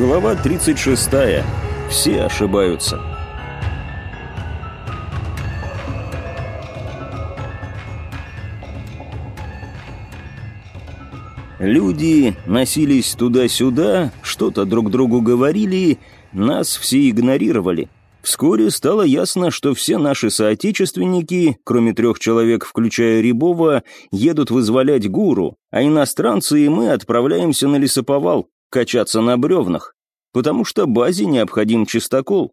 Глава 36. Все ошибаются. Люди носились туда-сюда, что-то друг другу говорили, нас все игнорировали. Вскоре стало ясно, что все наши соотечественники, кроме трех человек, включая Рябова, едут вызволять гуру, а иностранцы и мы отправляемся на лесоповал качаться на бревнах, потому что базе необходим чистокол.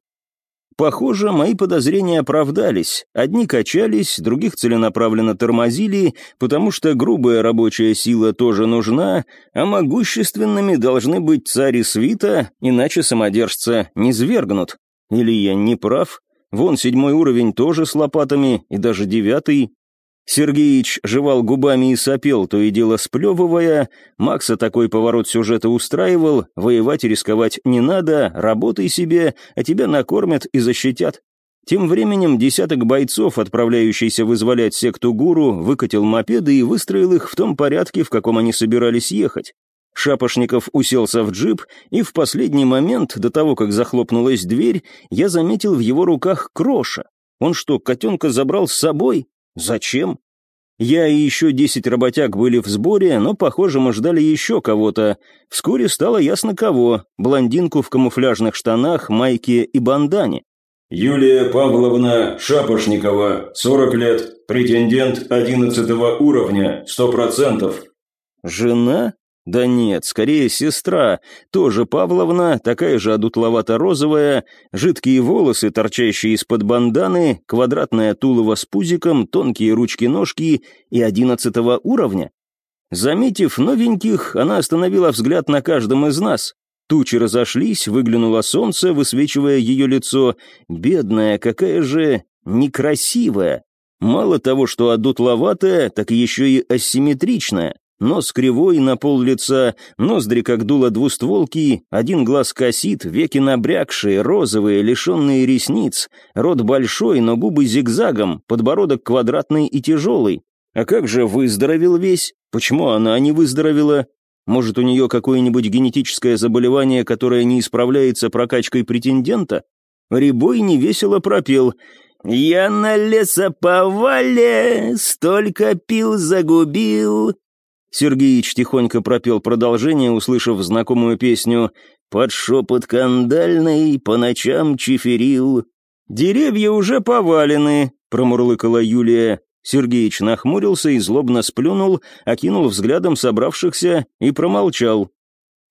Похоже, мои подозрения оправдались. Одни качались, других целенаправленно тормозили, потому что грубая рабочая сила тоже нужна, а могущественными должны быть цари свита, иначе самодержца не свергнут. Или я не прав? Вон седьмой уровень тоже с лопатами, и даже девятый. Сергеич жевал губами и сопел, то и дело сплевывая. Макса такой поворот сюжета устраивал. Воевать и рисковать не надо, работай себе, а тебя накормят и защитят. Тем временем десяток бойцов, отправляющийся вызволять секту гуру, выкатил мопеды и выстроил их в том порядке, в каком они собирались ехать. Шапошников уселся в джип, и в последний момент, до того, как захлопнулась дверь, я заметил в его руках кроша. Он что, котенка забрал с собой? Зачем? Я и еще десять работяг были в сборе, но, похоже, мы ждали еще кого-то. Вскоре стало ясно кого. Блондинку в камуфляжных штанах, майке и бандане. Юлия Павловна Шапошникова, 40 лет, претендент 11 уровня, 100%. Жена? Да нет, скорее сестра, тоже Павловна, такая же одутловато-розовая, жидкие волосы, торчащие из-под банданы, квадратное тулово с пузиком, тонкие ручки-ножки и одиннадцатого уровня. Заметив новеньких, она остановила взгляд на каждом из нас. Тучи разошлись, выглянуло солнце, высвечивая ее лицо. Бедная, какая же некрасивая. Мало того, что одутловатая, так еще и асимметричная. Нос кривой на пол лица, ноздри как дуло двустволки, один глаз косит, веки набрякшие, розовые, лишенные ресниц, рот большой, но губы зигзагом, подбородок квадратный и тяжелый. А как же выздоровел весь? Почему она не выздоровела? Может, у нее какое-нибудь генетическое заболевание, которое не исправляется прокачкой претендента? Рябой невесело пропел «Я на лесоповале столько пил, загубил, Сергеич тихонько пропел продолжение, услышав знакомую песню «Под шепот кандальный по ночам чиферил». «Деревья уже повалены», — промурлыкала Юлия. Сергеич нахмурился и злобно сплюнул, окинул взглядом собравшихся и промолчал.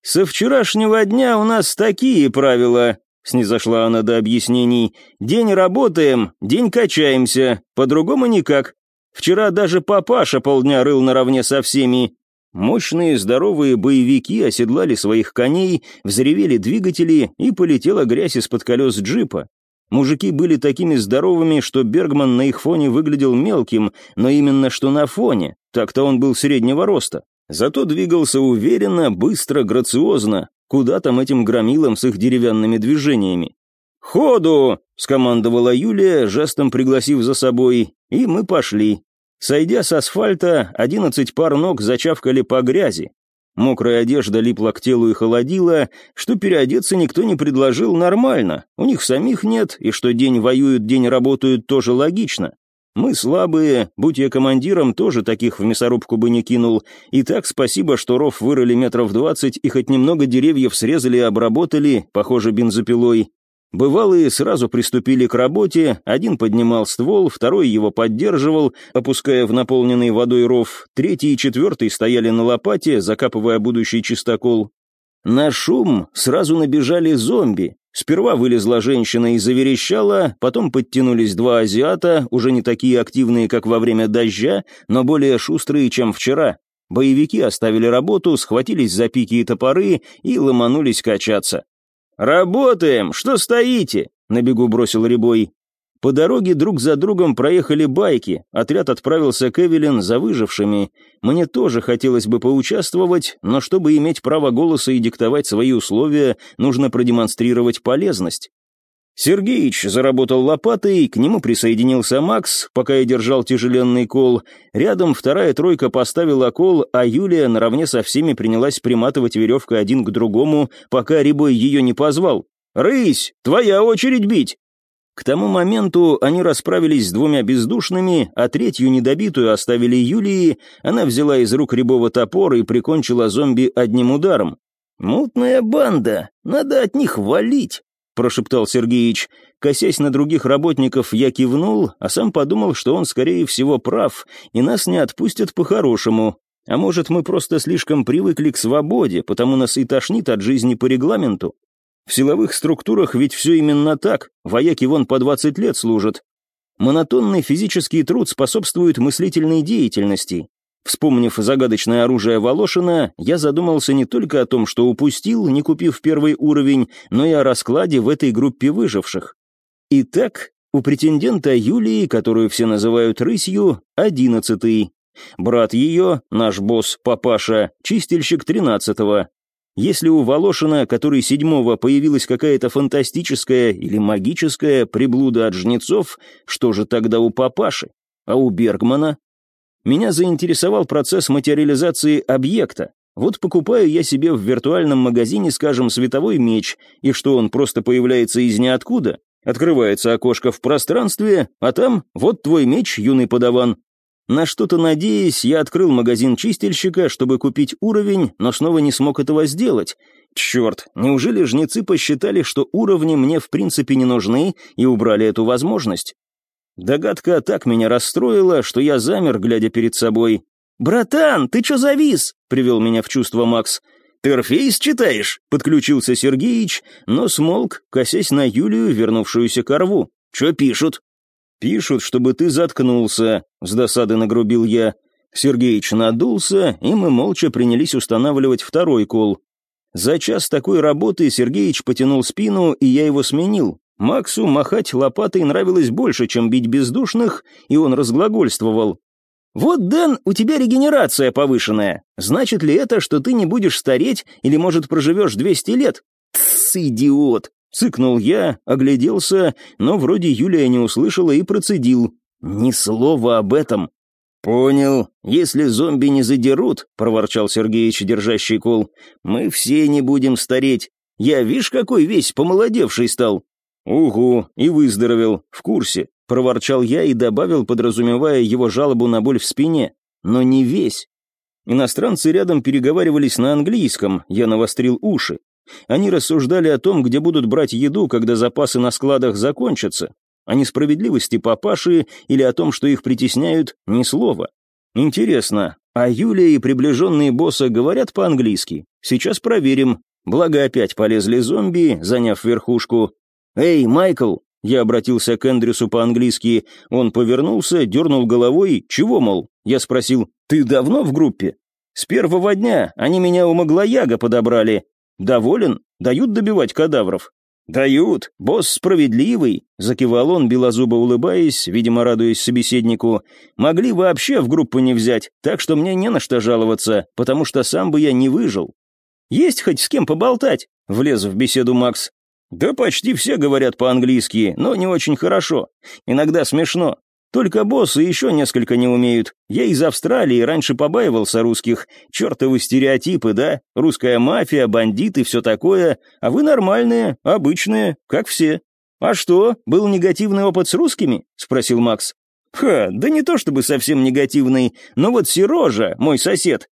«Со вчерашнего дня у нас такие правила», — снизошла она до объяснений. «День работаем, день качаемся, по-другому никак. Вчера даже папаша полдня рыл наравне со всеми. Мощные здоровые боевики оседлали своих коней, взревели двигатели, и полетела грязь из-под колес джипа. Мужики были такими здоровыми, что Бергман на их фоне выглядел мелким, но именно что на фоне, так-то он был среднего роста. Зато двигался уверенно, быстро, грациозно. Куда там этим громилам с их деревянными движениями? «Ходу!» — скомандовала Юлия, жестом пригласив за собой, и мы пошли. Сойдя с асфальта, одиннадцать пар ног зачавкали по грязи. Мокрая одежда липла к телу и холодила, что переодеться никто не предложил нормально. У них самих нет, и что день воюют, день работают, тоже логично. Мы слабые, будь я командиром, тоже таких в мясорубку бы не кинул. И так спасибо, что ров вырыли метров двадцать и хоть немного деревьев срезали и обработали, похоже, бензопилой. Бывалые сразу приступили к работе, один поднимал ствол, второй его поддерживал, опуская в наполненный водой ров, третий и четвертый стояли на лопате, закапывая будущий чистокол. На шум сразу набежали зомби. Сперва вылезла женщина и заверещала, потом подтянулись два азиата, уже не такие активные, как во время дождя, но более шустрые, чем вчера. Боевики оставили работу, схватились за пики и топоры и ломанулись качаться. «Работаем! Что стоите?» — на бегу бросил Рябой. По дороге друг за другом проехали байки, отряд отправился к Эвелин за выжившими. Мне тоже хотелось бы поучаствовать, но чтобы иметь право голоса и диктовать свои условия, нужно продемонстрировать полезность. Сергеич заработал лопатой, к нему присоединился Макс, пока я держал тяжеленный кол. Рядом вторая тройка поставила кол, а Юлия наравне со всеми принялась приматывать веревкой один к другому, пока Рябой ее не позвал. «Рысь, твоя очередь бить!» К тому моменту они расправились с двумя бездушными, а третью недобитую оставили Юлии, она взяла из рук Рябова топор и прикончила зомби одним ударом. «Мутная банда, надо от них валить!» Прошептал Сергеич. Косясь на других работников, я кивнул, а сам подумал, что он, скорее всего, прав, и нас не отпустят по-хорошему. А может, мы просто слишком привыкли к свободе, потому нас и тошнит от жизни по регламенту? В силовых структурах ведь все именно так, вояки вон по 20 лет служат. Монотонный физический труд способствует мыслительной деятельности, Вспомнив загадочное оружие Волошина, я задумался не только о том, что упустил, не купив первый уровень, но и о раскладе в этой группе выживших. Итак, у претендента Юлии, которую все называют рысью, одиннадцатый. Брат ее, наш босс, папаша, чистильщик тринадцатого. Если у Волошина, который седьмого, появилась какая-то фантастическая или магическая приблуда от жнецов, что же тогда у папаши? А у Бергмана? Меня заинтересовал процесс материализации объекта. Вот покупаю я себе в виртуальном магазине, скажем, световой меч, и что он просто появляется из ниоткуда? Открывается окошко в пространстве, а там вот твой меч, юный подаван. На что-то надеясь, я открыл магазин чистильщика, чтобы купить уровень, но снова не смог этого сделать. Черт, неужели жнецы посчитали, что уровни мне в принципе не нужны и убрали эту возможность? Догадка так меня расстроила, что я замер, глядя перед собой. «Братан, ты чё завис?» — привел меня в чувство Макс. «Терфейс читаешь?» — подключился Сергеич, но смолк, косясь на Юлию, вернувшуюся к рву. «Чё пишут?» «Пишут, чтобы ты заткнулся», — с досады нагрубил я. Сергеич надулся, и мы молча принялись устанавливать второй кол. За час такой работы Сергеич потянул спину, и я его сменил. Максу махать лопатой нравилось больше, чем бить бездушных, и он разглагольствовал. «Вот, Дэн, у тебя регенерация повышенная. Значит ли это, что ты не будешь стареть или, может, проживешь 200 лет?» «Тсс, идиот!» — цыкнул я, огляделся, но вроде Юлия не услышала и процедил. «Ни слова об этом». «Понял. Если зомби не задерут», — проворчал Сергеич, держащий кол, — «мы все не будем стареть. Я, видишь, какой весь помолодевший стал. «Угу, и выздоровел, в курсе», — проворчал я и добавил, подразумевая его жалобу на боль в спине. «Но не весь». Иностранцы рядом переговаривались на английском, я навострил уши. Они рассуждали о том, где будут брать еду, когда запасы на складах закончатся. О несправедливости папаши или о том, что их притесняют, ни слова. Интересно, а Юлия и приближенные босса говорят по-английски? Сейчас проверим. Благо опять полезли зомби, заняв верхушку, «Эй, Майкл!» Я обратился к Эндрюсу по-английски. Он повернулся, дернул головой. «Чего, мол?» Я спросил. «Ты давно в группе?» «С первого дня. Они меня у Маглояга подобрали. Доволен? Дают добивать кадавров?» «Дают. Босс справедливый», — закивал он, белозубо улыбаясь, видимо, радуясь собеседнику. «Могли вообще в группу не взять, так что мне не на что жаловаться, потому что сам бы я не выжил». «Есть хоть с кем поболтать?» — влез в беседу Макс. «Да почти все говорят по-английски, но не очень хорошо. Иногда смешно. Только боссы еще несколько не умеют. Я из Австралии раньше побаивался русских. Чертовы стереотипы, да? Русская мафия, бандиты, все такое. А вы нормальные, обычные, как все. А что, был негативный опыт с русскими?» — спросил Макс. «Ха, да не то чтобы совсем негативный, но вот Сережа, мой сосед,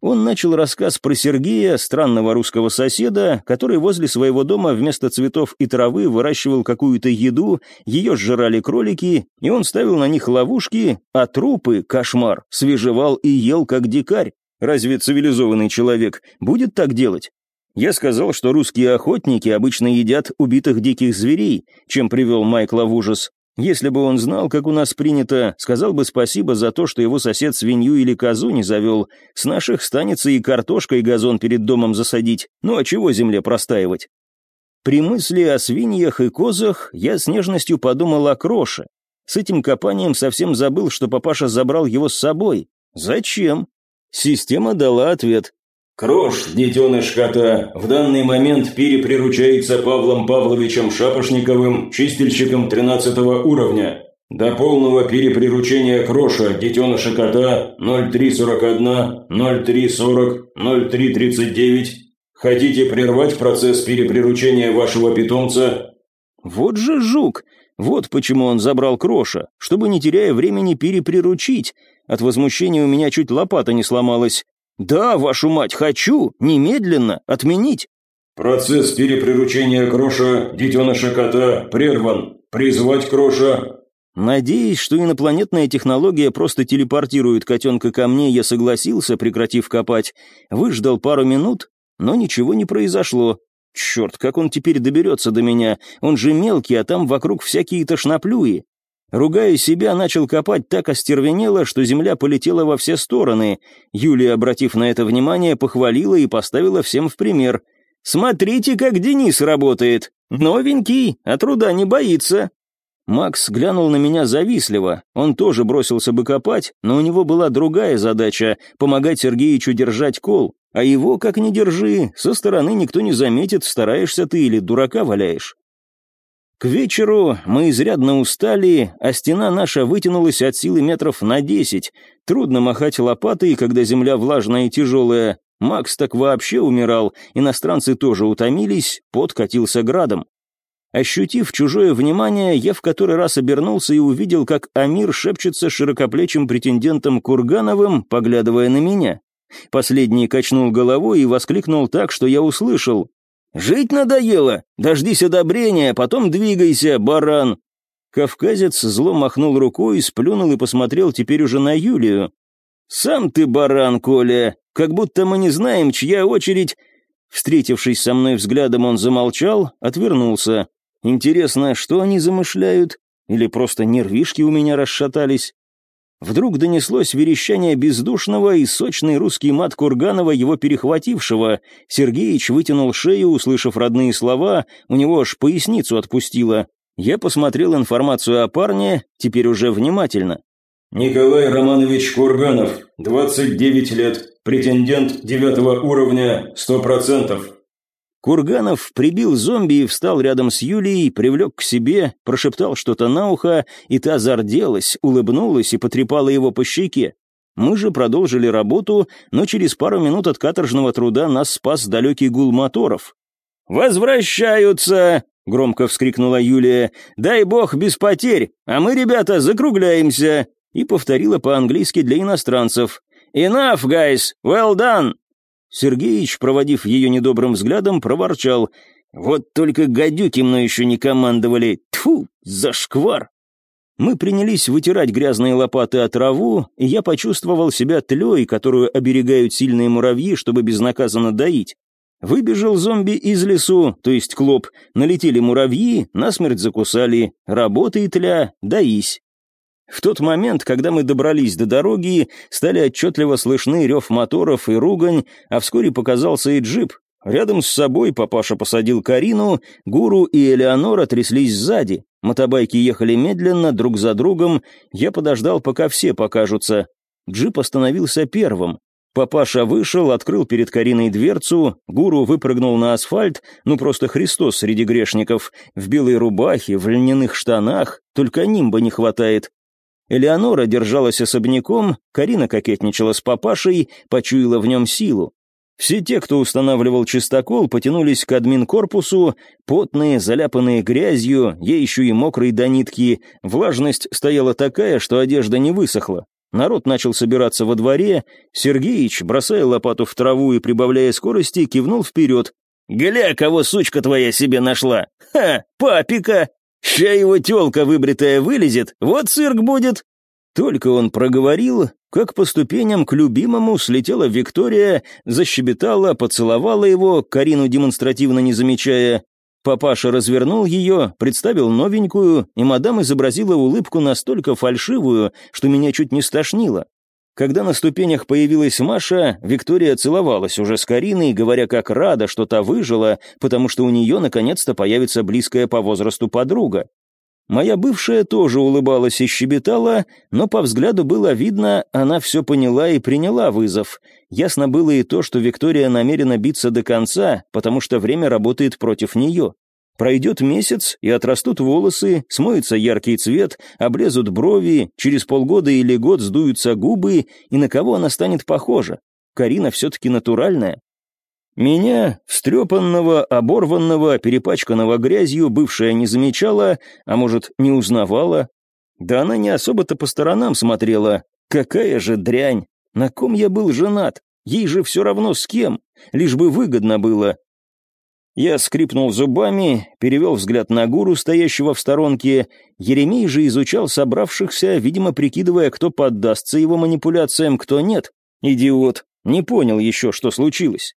он начал рассказ про Сергея, странного русского соседа, который возле своего дома вместо цветов и травы выращивал какую-то еду, ее сжирали кролики, и он ставил на них ловушки, а трупы, кошмар, свежевал и ел как дикарь. Разве цивилизованный человек будет так делать? Я сказал, что русские охотники обычно едят убитых диких зверей, чем привел Майкла в ужас. Если бы он знал, как у нас принято, сказал бы спасибо за то, что его сосед свинью или козу не завел. С наших станется и картошка, и газон перед домом засадить. Ну а чего земле простаивать? При мысли о свиньях и козах я с нежностью подумал о Кроше. С этим копанием совсем забыл, что папаша забрал его с собой. Зачем? Система дала ответ. Крош, детеныш кота, в данный момент переприручается Павлом Павловичем Шапошниковым, чистильщиком 13 уровня. До полного переприручения Кроша, детеныша кота, 0341, 0340, 0339. Хотите прервать процесс переприручения вашего питомца? Вот же жук! Вот почему он забрал Кроша, чтобы, не теряя времени, переприручить. От возмущения у меня чуть лопата не сломалась. «Да, вашу мать, хочу! Немедленно! Отменить!» «Процесс переприручения Кроша, детеныша кота, прерван. Призвать Кроша!» Надеясь, что инопланетная технология просто телепортирует котенка ко мне, я согласился, прекратив копать. Выждал пару минут, но ничего не произошло. Черт, как он теперь доберется до меня? Он же мелкий, а там вокруг всякие тошноплюи. Ругая себя, начал копать так остервенело, что земля полетела во все стороны. Юлия, обратив на это внимание, похвалила и поставила всем в пример. «Смотрите, как Денис работает! Новенький, а труда не боится!» Макс глянул на меня завистливо. Он тоже бросился бы копать, но у него была другая задача — помогать Сергеичу держать кол. А его, как ни держи, со стороны никто не заметит, стараешься ты или дурака валяешь. К вечеру мы изрядно устали, а стена наша вытянулась от силы метров на десять. Трудно махать лопатой, когда земля влажная и тяжелая. Макс так вообще умирал, иностранцы тоже утомились, пот катился градом. Ощутив чужое внимание, я в который раз обернулся и увидел, как Амир шепчется широкоплечим претендентом Кургановым, поглядывая на меня. Последний качнул головой и воскликнул так, что я услышал. «Жить надоело! Дождись одобрения, потом двигайся, баран!» Кавказец зло махнул рукой, сплюнул и посмотрел теперь уже на Юлию. «Сам ты баран, Коля! Как будто мы не знаем, чья очередь...» Встретившись со мной взглядом, он замолчал, отвернулся. «Интересно, что они замышляют? Или просто нервишки у меня расшатались?» Вдруг донеслось верещание бездушного и сочный русский мат Курганова, его перехватившего. Сергеич вытянул шею, услышав родные слова, у него аж поясницу отпустило. Я посмотрел информацию о парне, теперь уже внимательно. «Николай Романович Курганов, 29 лет, претендент девятого уровня, 100%. Курганов прибил зомби и встал рядом с Юлией, привлек к себе, прошептал что-то на ухо, и та зарделась, улыбнулась и потрепала его по щеке. Мы же продолжили работу, но через пару минут от каторжного труда нас спас далекий гул моторов. «Возвращаются!» — громко вскрикнула Юлия. «Дай бог без потерь, а мы, ребята, закругляемся!» И повторила по-английски для иностранцев. «Enough, guys! Well done!» Сергеич, проводив ее недобрым взглядом, проворчал. «Вот только гадюки мной еще не командовали. Тьфу, зашквар!» Мы принялись вытирать грязные лопаты от траву, и я почувствовал себя тлей, которую оберегают сильные муравьи, чтобы безнаказанно доить. Выбежал зомби из лесу, то есть клоп, налетели муравьи, насмерть закусали. Работай, тля, доись. В тот момент, когда мы добрались до дороги, стали отчетливо слышны рев моторов и ругань, а вскоре показался и джип. Рядом с собой папаша посадил Карину, Гуру и Элеонора тряслись сзади. Мотобайки ехали медленно, друг за другом. Я подождал, пока все покажутся. Джип остановился первым. Папаша вышел, открыл перед Кариной дверцу, гуру выпрыгнул на асфальт, ну просто Христос среди грешников, в белой рубахе, в льняных штанах, только нимба не хватает. Элеонора держалась особняком, Карина кокетничала с папашей, почуяла в нем силу. Все те, кто устанавливал чистокол, потянулись к админ-корпусу, потные, заляпанные грязью, ей еще и мокрые до нитки. Влажность стояла такая, что одежда не высохла. Народ начал собираться во дворе. Сергеич, бросая лопату в траву и прибавляя скорости, кивнул вперед. «Гля, кого сучка твоя себе нашла! Ха, папика!» Ща его тёлка выбритая вылезет, вот цирк будет!» Только он проговорил, как по ступеням к любимому слетела Виктория, защебетала, поцеловала его, Карину демонстративно не замечая. Папаша развернул ее, представил новенькую, и мадам изобразила улыбку настолько фальшивую, что меня чуть не стошнило. Когда на ступенях появилась Маша, Виктория целовалась уже с Кариной, говоря, как рада, что та выжила, потому что у нее наконец-то появится близкая по возрасту подруга. Моя бывшая тоже улыбалась и щебетала, но по взгляду было видно, она все поняла и приняла вызов. Ясно было и то, что Виктория намерена биться до конца, потому что время работает против нее. Пройдет месяц, и отрастут волосы, смоется яркий цвет, облезут брови, через полгода или год сдуются губы, и на кого она станет похожа? Карина все-таки натуральная. Меня, встрепанного, оборванного, перепачканного грязью, бывшая не замечала, а может, не узнавала. Да она не особо-то по сторонам смотрела. Какая же дрянь! На ком я был женат? Ей же все равно с кем, лишь бы выгодно было. Я скрипнул зубами, перевел взгляд на гуру, стоящего в сторонке. Еремей же изучал собравшихся, видимо, прикидывая, кто поддастся его манипуляциям, кто нет. Идиот, не понял еще, что случилось.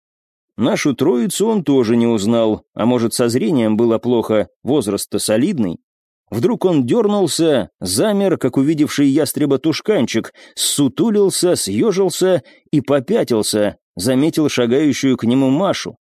Нашу троицу он тоже не узнал, а может, со зрением было плохо, возраст-то солидный. Вдруг он дернулся, замер, как увидевший ястреба тушканчик, сутулился, съежился и попятился, заметил шагающую к нему Машу.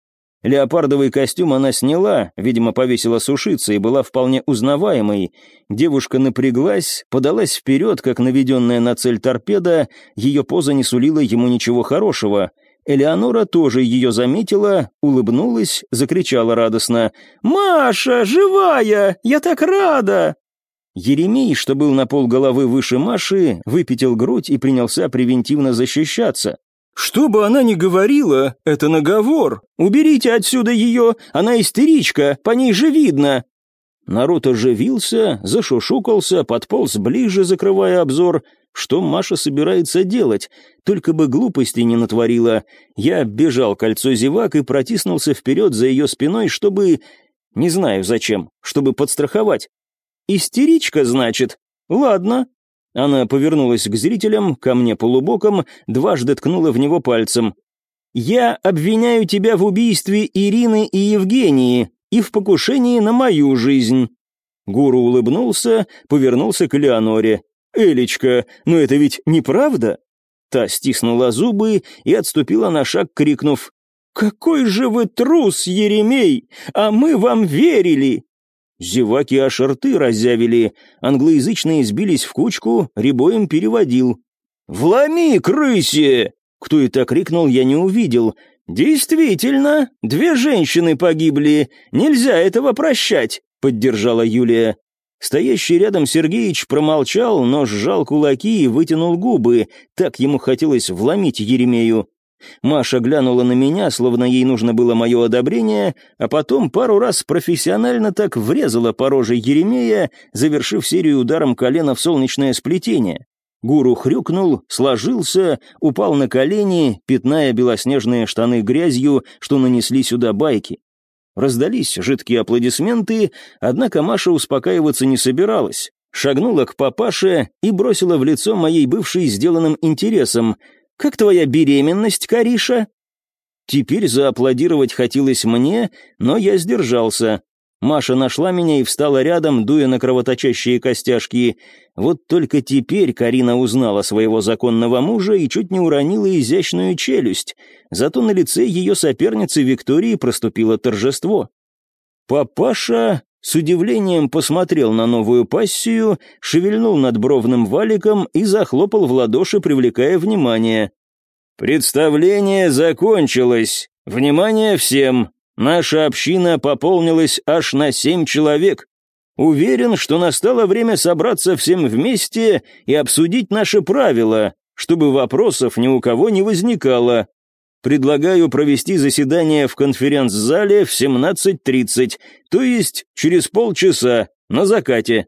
Леопардовый костюм она сняла, видимо, повесила сушиться и была вполне узнаваемой. Девушка напряглась, подалась вперед, как наведенная на цель торпеда, ее поза не сулила ему ничего хорошего — Элеонора тоже ее заметила, улыбнулась, закричала радостно. «Маша, живая! Я так рада!» Еремей, что был на пол головы выше Маши, выпятил грудь и принялся превентивно защищаться. «Что бы она ни говорила, это наговор. Уберите отсюда ее, она истеричка, по ней же видно». Народ оживился, зашушукался, подполз ближе, закрывая обзор. Что Маша собирается делать? Только бы глупости не натворила. Я бежал кольцо зевак и протиснулся вперед за ее спиной, чтобы... Не знаю зачем, чтобы подстраховать. «Истеричка, значит? Ладно». Она повернулась к зрителям, ко мне полубоком, дважды ткнула в него пальцем. «Я обвиняю тебя в убийстве Ирины и Евгении и в покушении на мою жизнь». Гуру улыбнулся, повернулся к Леоноре. «Элечка, но это ведь неправда?» Та стиснула зубы и отступила на шаг, крикнув «Какой же вы трус, Еремей! А мы вам верили!» Зеваки аж рты разъявили, англоязычные сбились в кучку, Рябоем переводил. «Вломи, крысе!» Кто это крикнул, я не увидел. «Действительно, две женщины погибли, нельзя этого прощать», — поддержала Юлия. Стоящий рядом Сергеич промолчал, но сжал кулаки и вытянул губы, так ему хотелось вломить Еремею. Маша глянула на меня, словно ей нужно было мое одобрение, а потом пару раз профессионально так врезала по роже Еремея, завершив серию ударом колена в солнечное сплетение. Гуру хрюкнул, сложился, упал на колени, пятная белоснежные штаны грязью, что нанесли сюда байки. Раздались жидкие аплодисменты, однако Маша успокаиваться не собиралась. Шагнула к папаше и бросила в лицо моей бывшей сделанным интересом. «Как твоя беременность, Кариша?» Теперь зааплодировать хотелось мне, но я сдержался. Маша нашла меня и встала рядом, дуя на кровоточащие костяшки. Вот только теперь Карина узнала своего законного мужа и чуть не уронила изящную челюсть. Зато на лице ее соперницы Виктории проступило торжество. Папаша с удивлением посмотрел на новую пассию, шевельнул надбровным валиком и захлопал в ладоши, привлекая внимание. «Представление закончилось. Внимание всем! Наша община пополнилась аж на семь человек. Уверен, что настало время собраться всем вместе и обсудить наши правила, чтобы вопросов ни у кого не возникало. Предлагаю провести заседание в конференц-зале в 17.30, то есть через полчаса, на закате.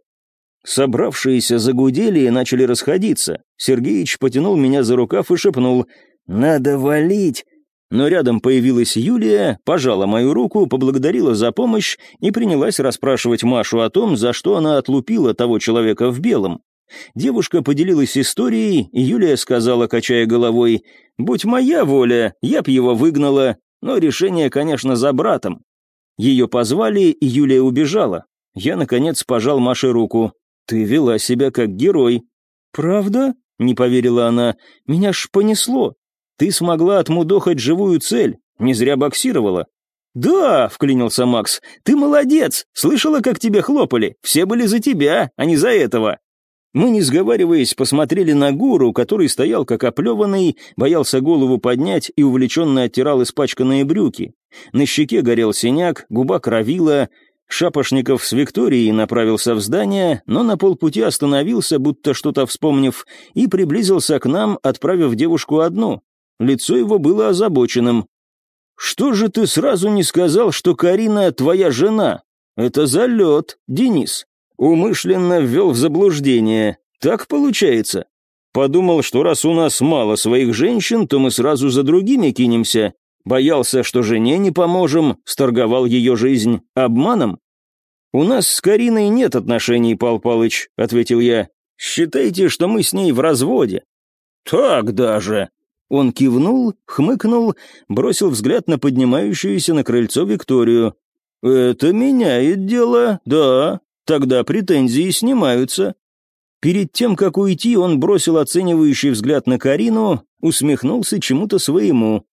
Собравшиеся загудели и начали расходиться. Сергеич потянул меня за рукав и шепнул «Надо валить, но рядом появилась Юлия, пожала мою руку, поблагодарила за помощь и принялась расспрашивать Машу о том, за что она отлупила того человека в белом. Девушка поделилась историей, и Юлия сказала, качая головой, «Будь моя воля, я б его выгнала, но решение, конечно, за братом». Ее позвали, и Юлия убежала. Я, наконец, пожал Маше руку. «Ты вела себя как герой». «Правда?» — не поверила она. «Меня ж понесло. Ты смогла отмудохать живую цель, не зря боксировала». «Да», — вклинился Макс, — «ты молодец! Слышала, как тебе хлопали? Все были за тебя, а не за этого!» Мы, не сговариваясь, посмотрели на гуру, который стоял как оплеванный, боялся голову поднять и увлеченно оттирал испачканные брюки. На щеке горел синяк, губа кровила. Шапошников с Викторией направился в здание, но на полпути остановился, будто что-то вспомнив, и приблизился к нам, отправив девушку одну. Лицо его было озабоченным. «Что же ты сразу не сказал, что Карина твоя жена? Это залет, Денис. Умышленно ввел в заблуждение. Так получается. Подумал, что раз у нас мало своих женщин, то мы сразу за другими кинемся. Боялся, что жене не поможем, сторговал ее жизнь обманом. «У нас с Кариной нет отношений, Пал Палыч», — ответил я. «Считайте, что мы с ней в разводе». «Так даже», он кивнул, хмыкнул, бросил взгляд на поднимающуюся на крыльцо Викторию. «Это меняет дело, да. Тогда претензии снимаются». Перед тем, как уйти, он бросил оценивающий взгляд на Карину, усмехнулся чему-то своему.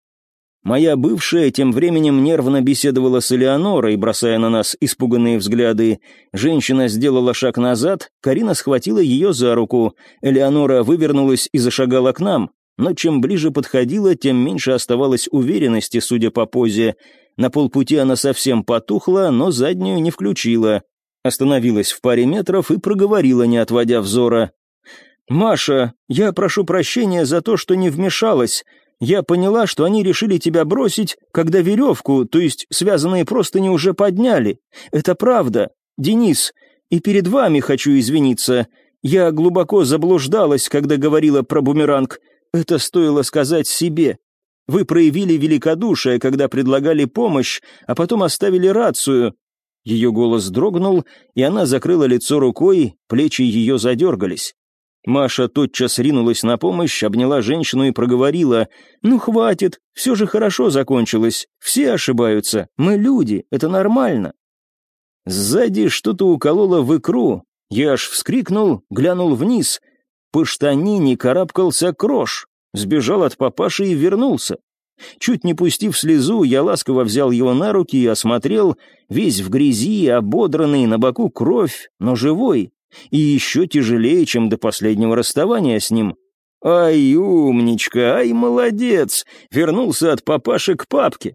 Моя бывшая тем временем нервно беседовала с Элеонорой, бросая на нас испуганные взгляды. Женщина сделала шаг назад, Карина схватила ее за руку. Элеонора вывернулась и зашагала к нам но чем ближе подходила, тем меньше оставалось уверенности, судя по позе. На полпути она совсем потухла, но заднюю не включила. Остановилась в паре метров и проговорила, не отводя взора. «Маша, я прошу прощения за то, что не вмешалась. Я поняла, что они решили тебя бросить, когда веревку, то есть связанные простыни, уже подняли. Это правда. Денис, и перед вами хочу извиниться. Я глубоко заблуждалась, когда говорила про бумеранг. Это стоило сказать себе. Вы проявили великодушие, когда предлагали помощь, а потом оставили рацию. Ее голос дрогнул, и она закрыла лицо рукой, плечи ее задергались. Маша тотчас ринулась на помощь, обняла женщину и проговорила. «Ну, хватит, все же хорошо закончилось. Все ошибаются. Мы люди, это нормально». Сзади что-то укололо в икру. Я аж вскрикнул, глянул вниз — по штанине карабкался крош, сбежал от папаши и вернулся. Чуть не пустив слезу, я ласково взял его на руки и осмотрел, весь в грязи, ободранный, на боку кровь, но живой, и еще тяжелее, чем до последнего расставания с ним. «Ай, умничка, ай, молодец!» Вернулся от папаши к папке.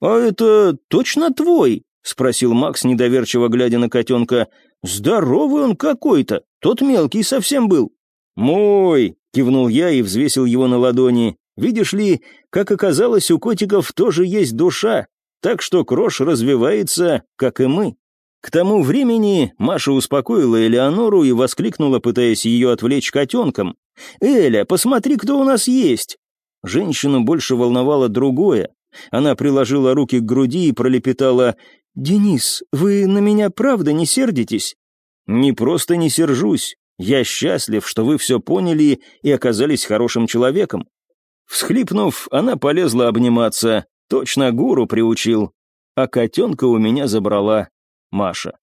«А это точно твой?» — спросил Макс, недоверчиво глядя на котенка. «Здоровый он какой-то, тот мелкий совсем был». «Мой!» — кивнул я и взвесил его на ладони. «Видишь ли, как оказалось, у котиков тоже есть душа, так что крош развивается, как и мы». К тому времени Маша успокоила Элеонору и воскликнула, пытаясь ее отвлечь котенком. «Эля, посмотри, кто у нас есть!» Женщину больше волновало другое. Она приложила руки к груди и пролепетала «Денис, вы на меня правда не сердитесь?» «Не просто не сержусь. Я счастлив, что вы все поняли и оказались хорошим человеком». Всхлипнув, она полезла обниматься. Точно гуру приучил. А котенка у меня забрала Маша.